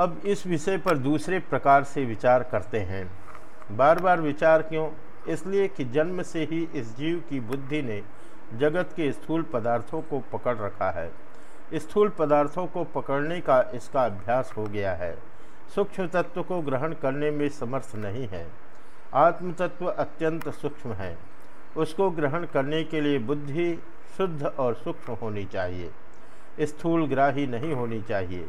अब इस विषय पर दूसरे प्रकार से विचार करते हैं। बार बार विचार क्यों? इसलिए कि जन्म से ही इस जीव की बुद्धि ने जगत के स्थूल पदार्थों को पकड़ रखा है। स्थूल पदार्थों को पकड़ने का इसका अभ्यास हो गया है। सूक्ष्म तत्व को ग्रहण करने में समर्थ नहीं है। आत्म तत्व अत्यंत सूक्ष्म है। उसको ग्रहण करने के लिए बुद्धि शुद्ध और सूक्ष्म होनी चाहिए। स्थूल ग्राही नहीं होनी चाहिए।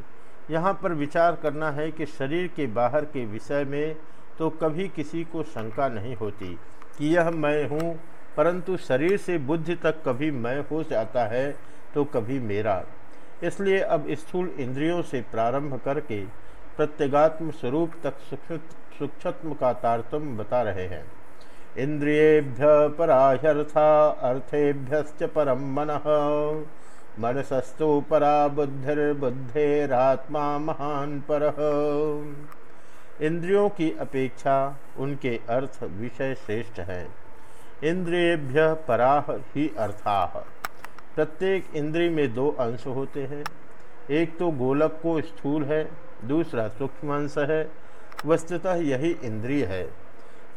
यहाँ पर विचार करना है कि शरीर के बाहर के विषय में तो कभी किसी को शंका नहीं होती कि यह मैं हूँ, परंतु शरीर से बुद्धि तक कभी मैं हो जाता है तो कभी मेरा। इसलिए अब स्थूल इंद्रियों से प्रारंभ करके प्रत्यगात्म स्वरूप तक सूक्ष्म का तारतम्य बता रहे हैं। इंद्रियेभ्य पराह्यर्था अर्थेभ्य परम मन। मनसस्तु परा बुद्धिर्बुद्धेरात्मा महान पर। इंद्रियों की अपेक्षा उनके अर्थ विषय श्रेष्ठ है। इंद्रियेभ्य पराह ही अर्था। प्रत्येक इंद्रिय में दो अंश होते हैं। एक तो गोलक को स्थूल है, दूसरा सूक्ष्म अंश है। वस्तुतः यही इंद्रिय है।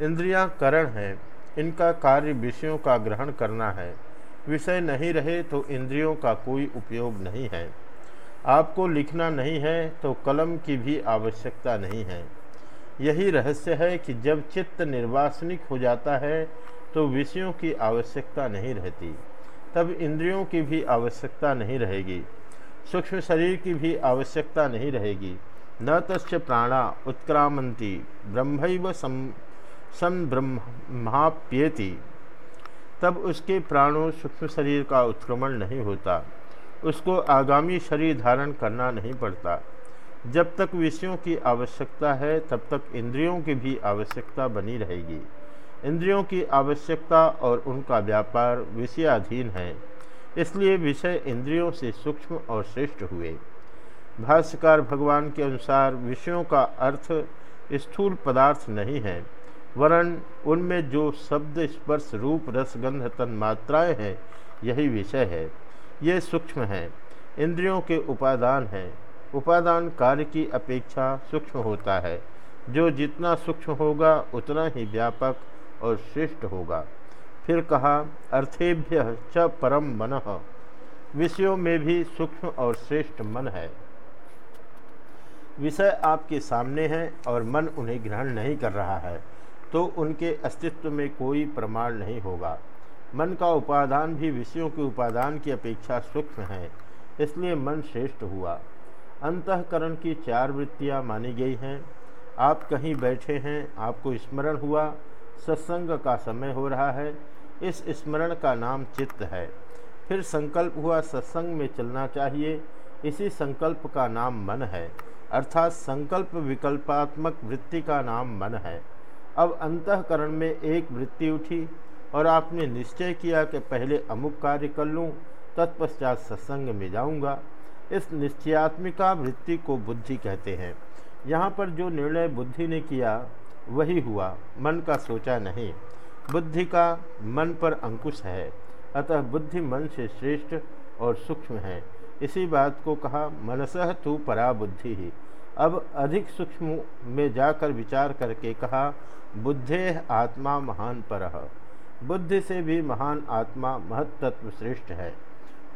इंद्रियाँ करण हैं, इनका कार्य विषयों का ग्रहण करना है। विषय नहीं रहे तो इंद्रियों का कोई उपयोग नहीं है। आपको लिखना नहीं है तो कलम की भी आवश्यकता नहीं है। यही रहस्य है कि जब चित्त निर्वासनिक हो जाता है तो विषयों की आवश्यकता नहीं रहती। तब इंद्रियों की भी आवश्यकता नहीं रहेगी। सूक्ष्म शरीर की भी आवश्यकता नहीं रहेगी। न तस् प्राणा उत्क्रामंती ब्रह्म सम संब्रह्माप्येति तब उसके प्राणों सूक्ष्म शरीर का उत्क्रमण नहीं होता। उसको आगामी शरीर धारण करना नहीं पड़ता। जब तक विषयों की आवश्यकता है, तब तक इंद्रियों की भी आवश्यकता बनी रहेगी। इंद्रियों की आवश्यकता और उनका व्यापार विषयाधीन है, इसलिए विषय इंद्रियों से सूक्ष्म और श्रेष्ठ हुए। भाष्यकार भगवान के अनुसार विषयों का अर्थ स्थूल पदार्थ नहीं है। वरण उनमें जो शब्द स्पर्श रूप रसगंध तन मात्राएँ हैं, यही विषय है। ये सूक्ष्म है, इंद्रियों के उपादान हैं। उपादान कार्य की अपेक्षा सूक्ष्म होता है। जो जितना सूक्ष्म होगा, उतना ही व्यापक और श्रेष्ठ होगा। फिर कहा, अर्थेभ्य च परम मन। विषयों में भी सूक्ष्म और श्रेष्ठ मन है। विषय आपके सामने हैं और मन उन्हें ग्रहण नहीं कर रहा है। तो उनके अस्तित्व में कोई प्रमाण नहीं होगा। मन का उपादान भी विषयों के उपादान की अपेक्षा सूक्ष्म है, इसलिए मन श्रेष्ठ हुआ। अंतकरण की चार वृत्तियाँ मानी गई हैं। आप कहीं बैठे हैं, आपको स्मरण हुआ, सत्संग का समय हो रहा है, इस स्मरण का नाम चित्त है। फिर संकल्प हुआ, सत्संग में चलना चाहिए, इसी संकल्प का नाम मन है, अर्थात संकल्प विकल्पात्मक वृत्ति का नाम मन है। अब अंतकरण में एक वृत्ति उठी और आपने निश्चय किया कि पहले अमुक कार्य कर लूँ, तत्पश्चात सत्संग में जाऊँगा। इस निश्चयात्मिका वृत्ति को बुद्धि कहते हैं। यहाँ पर जो निर्णय बुद्धि ने किया, वही हुआ। मन का सोचा नहीं। बुद्धि का मन पर अंकुश है। अतः बुद्धि मन से श्रेष्ठ और सूक्ष्म है। इसी बात को कहा मनसह तू परा बुद्धि। ही अब अधिक सूक्ष्म में जाकर विचार करके कहा, बुद्धे आत्मा महान पर। बुद्धि से भी महान आत्मा महत्त्व श्रेष्ठ है।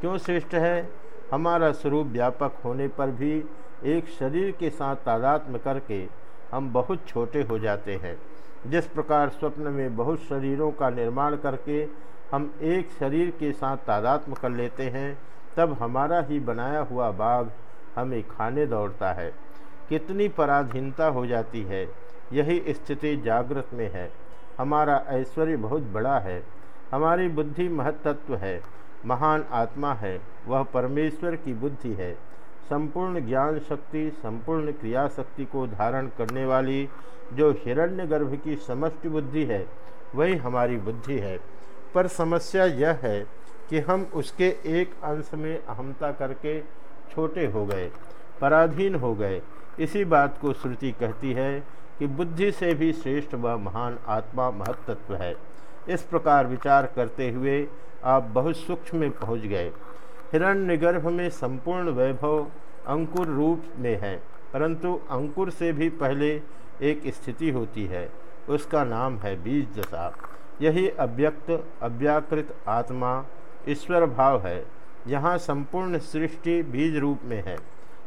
क्यों श्रेष्ठ है? हमारा स्वरूप व्यापक होने पर भी एक शरीर के साथ तादात्म करके हम बहुत छोटे हो जाते हैं। जिस प्रकार स्वप्न में बहुत शरीरों का निर्माण करके हम एक शरीर के साथ तादात्म कर लेते हैं, तब हमारा ही बनाया हुआ बाघ हमें खाने दौड़ता है। कितनी पराधीनता हो जाती है, यही स्थिति जागृत में है। हमारा ऐश्वर्य बहुत बड़ा है। हमारी बुद्धि महत्त्व है, महान आत्मा है, वह परमेश्वर की बुद्धि है। संपूर्ण ज्ञान शक्ति, संपूर्ण क्रिया शक्ति को धारण करने वाली जो हिरण्य गर्भ की समष्टि बुद्धि है, वही हमारी बुद्धि है। पर समस्या यह है कि हम उसके एक अंश में अहमता करके छोटे हो गए, पराधीन हो गए। इसी बात को श्रुति कहती है कि बुद्धि से भी श्रेष्ठ व महान आत्मा महत्त्व है। इस प्रकार विचार करते हुए आप बहुत सूक्ष्म में पहुँच गए। हिरण्य गर्भ में संपूर्ण वैभव अंकुर रूप में है, परंतु अंकुर से भी पहले एक स्थिति होती है, उसका नाम है बीज दशा यही अव्यक्त, अव्याकृत आत्मा, ईश्वर भाव है। यहाँ संपूर्ण सृष्टि बीज रूप में है।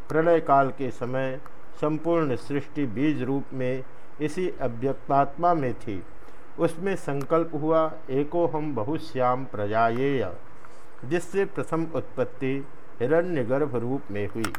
प्रलय काल के समय संपूर्ण सृष्टि बीज रूप में इसी अव्यक्तात्मा में थी। उसमें संकल्प हुआ, एको हम बहुश्याम प्रजायेय जिससे प्रथम उत्पत्ति हिरण्यगर्भ रूप में हुई।